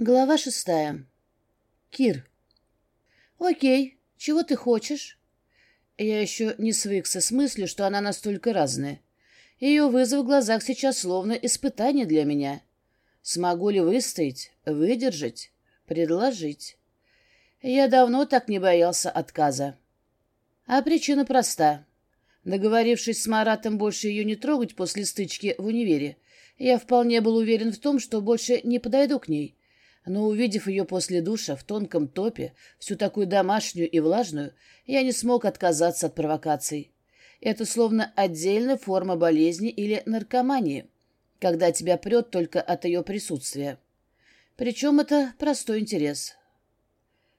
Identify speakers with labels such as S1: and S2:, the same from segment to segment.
S1: Глава шестая. Кир. «Окей, чего ты хочешь?» Я еще не свыкся с мыслью, что она настолько разная. Ее вызов в глазах сейчас словно испытание для меня. Смогу ли выстоять, выдержать, предложить? Я давно так не боялся отказа. А причина проста. Договорившись с Маратом больше ее не трогать после стычки в универе, я вполне был уверен в том, что больше не подойду к ней но, увидев ее после душа в тонком топе, всю такую домашнюю и влажную, я не смог отказаться от провокаций. Это словно отдельная форма болезни или наркомании, когда тебя прет только от ее присутствия. Причем это простой интерес.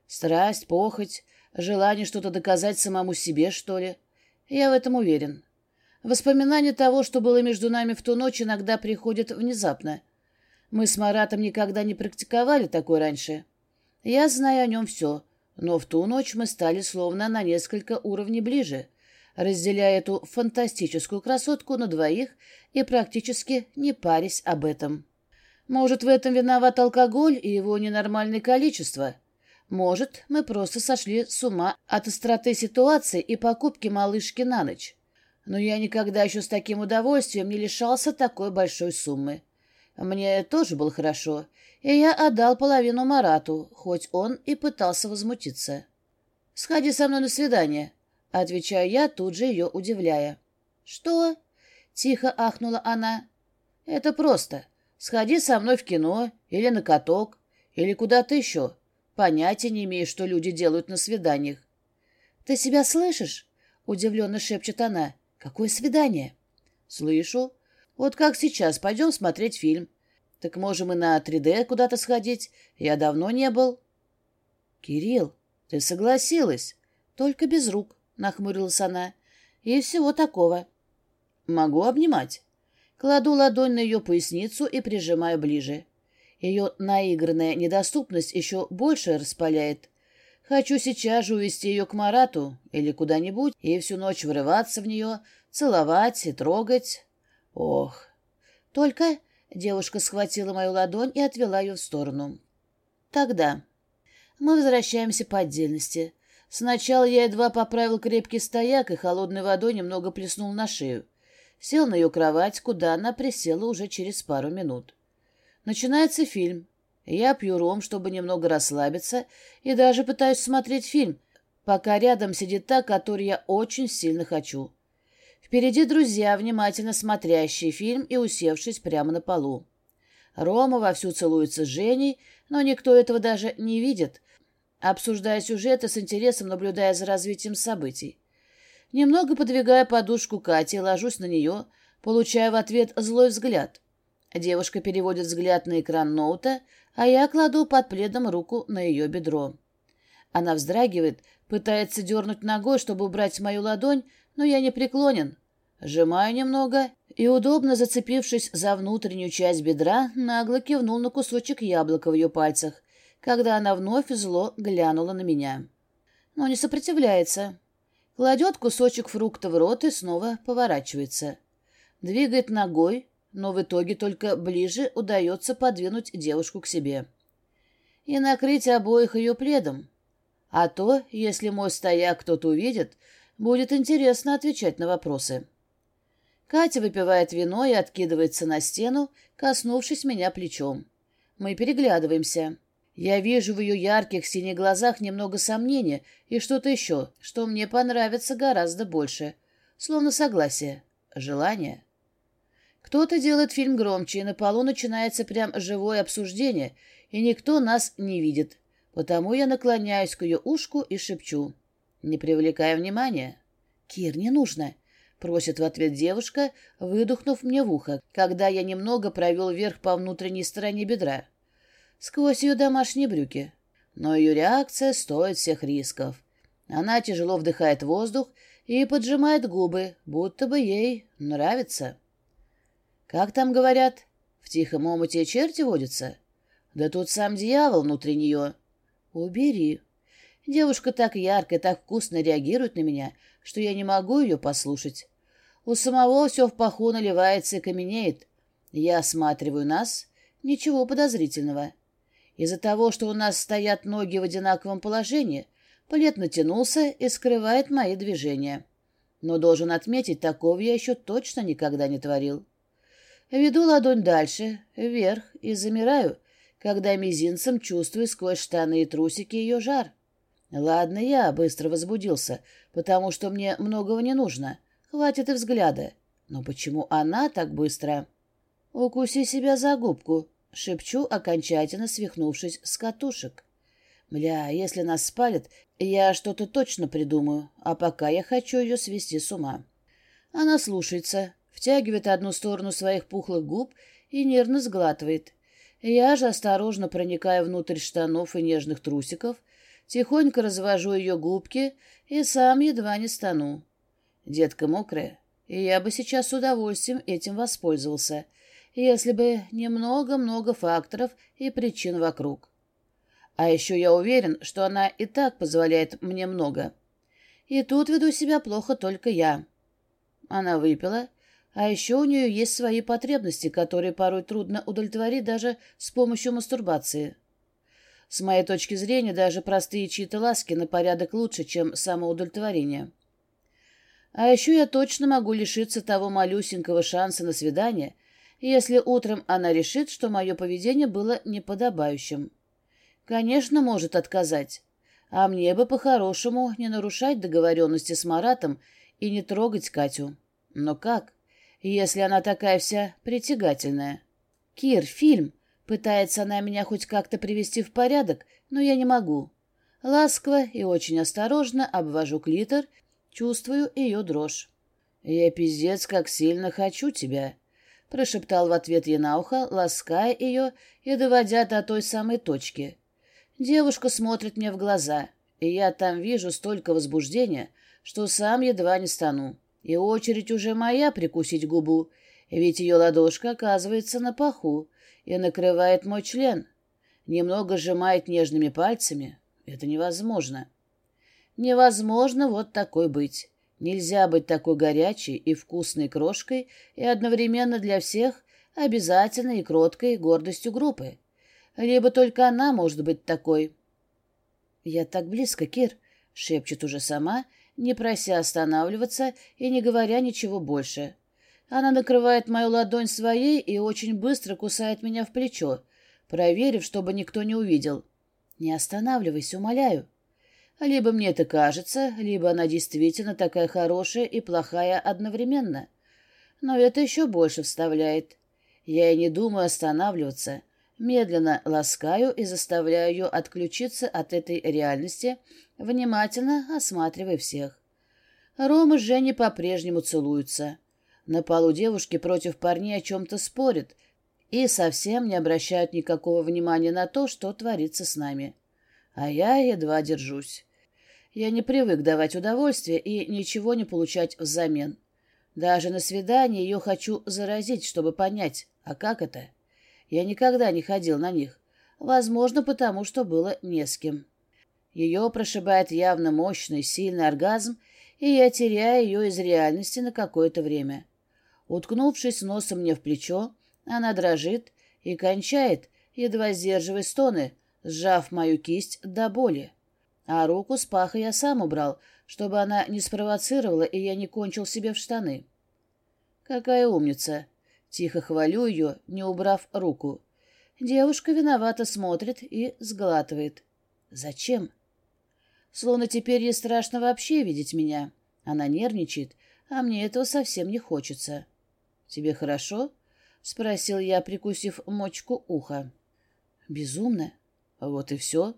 S1: Страсть, похоть, желание что-то доказать самому себе, что ли. Я в этом уверен. Воспоминания того, что было между нами в ту ночь, иногда приходят внезапно — мы с Маратом никогда не практиковали такой раньше. Я знаю о нем все, но в ту ночь мы стали словно на несколько уровней ближе, разделяя эту фантастическую красотку на двоих и практически не парясь об этом. Может, в этом виноват алкоголь и его ненормальное количество. Может, мы просто сошли с ума от остроты ситуации и покупки малышки на ночь. Но я никогда еще с таким удовольствием не лишался такой большой суммы. Мне тоже было хорошо, и я отдал половину Марату, хоть он и пытался возмутиться. «Сходи со мной на свидание», — отвечаю я, тут же ее удивляя. «Что?» — тихо ахнула она. «Это просто. Сходи со мной в кино или на каток, или куда-то еще. Понятия не имею, что люди делают на свиданиях». «Ты себя слышишь?» — удивленно шепчет она. «Какое свидание?» «Слышу. Вот как сейчас, пойдем смотреть фильм. Так можем и на 3D куда-то сходить. Я давно не был. Кирилл, ты согласилась. Только без рук, нахмурилась она. И всего такого. Могу обнимать. Кладу ладонь на ее поясницу и прижимаю ближе. Ее наигранная недоступность еще больше распаляет. Хочу сейчас же увести ее к Марату или куда-нибудь и всю ночь врываться в нее, целовать и трогать. Ох, только девушка схватила мою ладонь и отвела ее в сторону. Тогда мы возвращаемся по отдельности. Сначала я едва поправил крепкий стояк и холодной водой немного плеснул на шею. Сел на ее кровать, куда она присела уже через пару минут. Начинается фильм. Я пью ром, чтобы немного расслабиться, и даже пытаюсь смотреть фильм, пока рядом сидит та, которую я очень сильно хочу. Впереди друзья, внимательно смотрящие фильм и усевшись прямо на полу. Рома вовсю целуется с Женей, но никто этого даже не видит, обсуждая сюжеты с интересом, наблюдая за развитием событий. Немного подвигая подушку Кати, ложусь на нее, получая в ответ злой взгляд. Девушка переводит взгляд на экран ноута, а я кладу под пледом руку на ее бедро. Она вздрагивает, пытается дернуть ногой, чтобы убрать мою ладонь, но я не преклонен. Сжимаю немного и, удобно зацепившись за внутреннюю часть бедра, нагло кивнул на кусочек яблока в ее пальцах, когда она вновь зло глянула на меня. Но не сопротивляется. Кладет кусочек фрукта в рот и снова поворачивается. Двигает ногой, но в итоге только ближе удается подвинуть девушку к себе. И накрыть обоих ее пледом. А то, если мой стояк кто-то увидит, Будет интересно отвечать на вопросы. Катя выпивает вино и откидывается на стену, коснувшись меня плечом. Мы переглядываемся. Я вижу в ее ярких синих глазах немного сомнения и что-то еще, что мне понравится гораздо больше. Словно согласие, желание. Кто-то делает фильм громче, и на полу начинается прям живое обсуждение, и никто нас не видит. Потому я наклоняюсь к ее ушку и шепчу. Не привлекая внимания. «Кир, не нужно», — просит в ответ девушка, выдохнув мне в ухо, когда я немного провел вверх по внутренней стороне бедра. Сквозь ее домашние брюки. Но ее реакция стоит всех рисков. Она тяжело вдыхает воздух и поджимает губы, будто бы ей нравится. Как там говорят? В тихом омуте черти водятся? Да тут сам дьявол внутри нее. Убери. Девушка так ярко и так вкусно реагирует на меня, что я не могу ее послушать. У самого все в паху наливается и каменеет. Я осматриваю нас. Ничего подозрительного. Из-за того, что у нас стоят ноги в одинаковом положении, плед натянулся и скрывает мои движения. Но должен отметить, такого я еще точно никогда не творил. Веду ладонь дальше, вверх, и замираю, когда мизинцем чувствую сквозь штаны и трусики ее жар. Ладно, я быстро возбудился, потому что мне многого не нужно. Хватит и взгляда. Но почему она так быстро? Укуси себя за губку, шепчу, окончательно свихнувшись с катушек. Бля, если нас спалят, я что-то точно придумаю, а пока я хочу ее свести с ума. Она слушается, втягивает одну сторону своих пухлых губ и нервно сглатывает. Я же осторожно проникаю внутрь штанов и нежных трусиков, тихонько развожу ее губки и сам едва не стану. Детка мокрая, и я бы сейчас с удовольствием этим воспользовался, если бы не много-много факторов и причин вокруг. А еще я уверен, что она и так позволяет мне много. И тут веду себя плохо только я. Она выпила, а еще у нее есть свои потребности, которые порой трудно удовлетворить даже с помощью мастурбации. С моей точки зрения, даже простые чьи-то ласки на порядок лучше, чем самоудовлетворение. А еще я точно могу лишиться того малюсенького шанса на свидание, если утром она решит, что мое поведение было неподобающим. Конечно, может отказать. А мне бы по-хорошему не нарушать договоренности с Маратом и не трогать Катю. Но как? если она такая вся притягательная. «Кир, фильм!» Пытается она меня хоть как-то привести в порядок, но я не могу. Ласково и очень осторожно обвожу клитор, чувствую ее дрожь. «Я пиздец как сильно хочу тебя», — прошептал в ответ ей на ухо, лаская ее и доводя до той самой точки. Девушка смотрит мне в глаза, и я там вижу столько возбуждения, что сам едва не стану. И очередь уже моя прикусить губу, ведь ее ладошка оказывается на паху и накрывает мой член. Немного сжимает нежными пальцами. Это невозможно. Невозможно вот такой быть. Нельзя быть такой горячей и вкусной крошкой и одновременно для всех обязательной и кроткой гордостью группы. Либо только она может быть такой. «Я так близко, Кир», — шепчет уже сама, — не прося останавливаться и не говоря ничего больше. Она накрывает мою ладонь своей и очень быстро кусает меня в плечо, проверив, чтобы никто не увидел. «Не останавливайся, умоляю». Либо мне это кажется, либо она действительно такая хорошая и плохая одновременно. Но это еще больше вставляет. Я и не думаю останавливаться. Медленно ласкаю и заставляю ее отключиться от этой реальности, внимательно осматривая всех. Рома с Женей по-прежнему целуются. На полу девушки против парней о чем-то спорят и совсем не обращают никакого внимания на то, что творится с нами. А я едва держусь. Я не привык давать удовольствие и ничего не получать взамен. Даже на свидание ее хочу заразить, чтобы понять, а как это — я никогда не ходил на них. Возможно, потому что было не с кем. Ее прошибает явно мощный, сильный оргазм, и я теряю ее из реальности на какое-то время. Уткнувшись носом мне в плечо, она дрожит и кончает, едва сдерживая стоны, сжав мою кисть до боли. А руку с паха я сам убрал, чтобы она не спровоцировала, и я не кончил себе в штаны. Какая умница! Тихо хвалю ее, не убрав руку. Девушка виновато смотрит и сглатывает. «Зачем?» Словно теперь ей страшно вообще видеть меня. Она нервничает, а мне этого совсем не хочется. «Тебе хорошо?» — спросил я, прикусив мочку уха. «Безумно. Вот и все».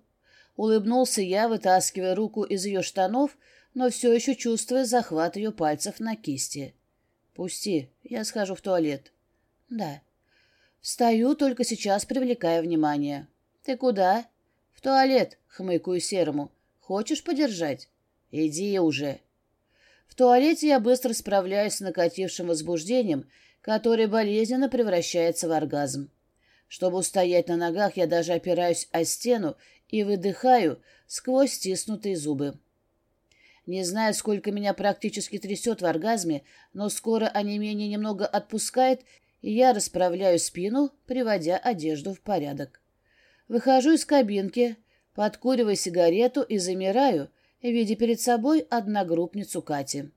S1: Улыбнулся я, вытаскивая руку из ее штанов, но все еще чувствуя захват ее пальцев на кисти. «Пусти, я схожу в туалет». «Да». «Встаю, только сейчас привлекая внимание». «Ты куда?» «В туалет», — хмыкаю серому. «Хочешь подержать?» «Иди уже». В туалете я быстро справляюсь с накатившим возбуждением, которое болезненно превращается в оргазм. Чтобы устоять на ногах, я даже опираюсь о стену и выдыхаю сквозь стиснутые зубы. Не знаю, сколько меня практически трясет в оргазме, но скоро онемение немного отпускает, и я расправляю спину, приводя одежду в порядок. Выхожу из кабинки, подкуриваю сигарету и замираю, видя перед собой одногруппницу Кати.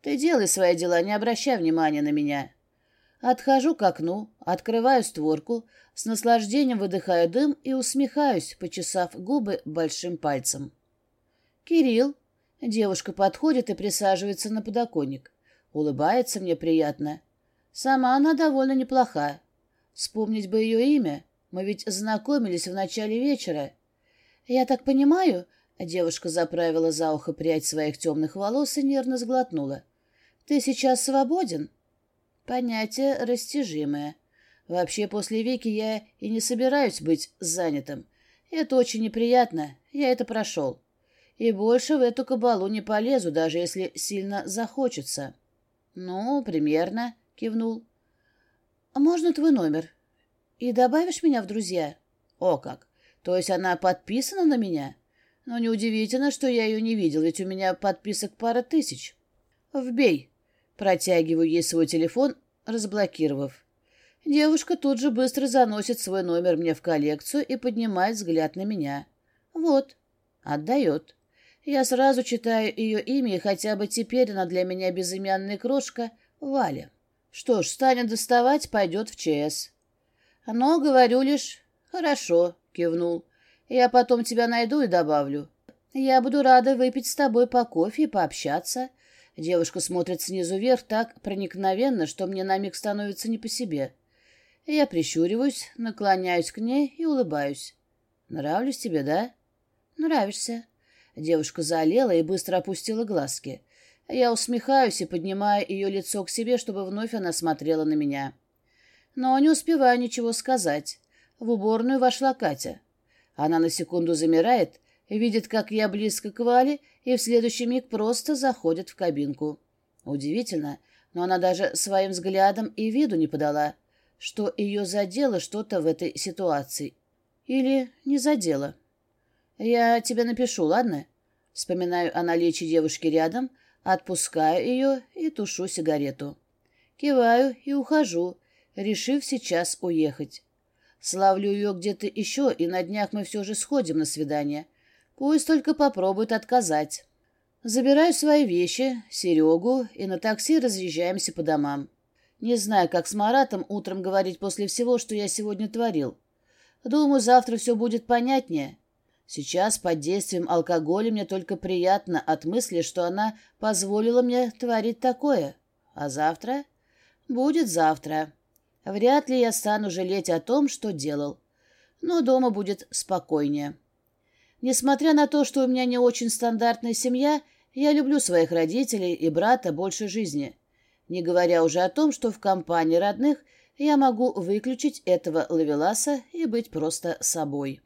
S1: «Ты делай свои дела, не обращай внимания на меня». Отхожу к окну, открываю створку, с наслаждением выдыхаю дым и усмехаюсь, почесав губы большим пальцем. «Кирилл». Девушка подходит и присаживается на подоконник. Улыбается мне приятно. Сама она довольно неплоха. Вспомнить бы ее имя. Мы ведь знакомились в начале вечера. Я так понимаю, девушка заправила за ухо прядь своих темных волос и нервно сглотнула. Ты сейчас свободен? Понятие растяжимое. Вообще, после веки я и не собираюсь быть занятым. Это очень неприятно, я это прошел. И больше в эту кабалу не полезу, даже если сильно захочется. Ну, примерно, кивнул. А можно твой номер? И добавишь меня в друзья? О как! То есть она подписана на меня? Но неудивительно, что я ее не видел, ведь у меня подписок пара тысяч. Вбей. Протягиваю ей свой телефон, разблокировав. Девушка тут же быстро заносит свой номер мне в коллекцию и поднимает взгляд на меня. Вот. Отдает. Я сразу читаю ее имя, и хотя бы теперь она для меня безымянная крошка Валя. Что ж, станет доставать, пойдет в ЧС. Но говорю лишь «хорошо», — кивнул. «Я потом тебя найду и добавлю. Я буду рада выпить с тобой по кофе и пообщаться». Девушка смотрит снизу вверх так проникновенно, что мне на миг становится не по себе. Я прищуриваюсь, наклоняюсь к ней и улыбаюсь. «Нравлюсь тебе, да?» «Нравишься». Девушка залела и быстро опустила глазки. Я усмехаюсь и поднимаю ее лицо к себе, чтобы вновь она смотрела на меня. Но не успеваю ничего сказать. В уборную вошла Катя. Она на секунду замирает, видит, как я близко к Вале, и в следующий миг просто заходит в кабинку. Удивительно, но она даже своим взглядом и виду не подала, что ее задело что-то в этой ситуации. Или не задело. «Я тебе напишу, ладно?» Вспоминаю о наличии девушки рядом, отпускаю ее и тушу сигарету. Киваю и ухожу, решив сейчас уехать. Славлю ее где-то еще, и на днях мы все же сходим на свидание. Пусть только попробует отказать. Забираю свои вещи, Серегу, и на такси разъезжаемся по домам. Не знаю, как с Маратом утром говорить после всего, что я сегодня творил. Думаю, завтра все будет понятнее. Сейчас под действием алкоголя мне только приятно от мысли, что она позволила мне творить такое. А завтра? Будет завтра. Вряд ли я стану жалеть о том, что делал. Но дома будет спокойнее. Несмотря на то, что у меня не очень стандартная семья, я люблю своих родителей и брата больше жизни. Не говоря уже о том, что в компании родных я могу выключить этого лавеласа и быть просто собой.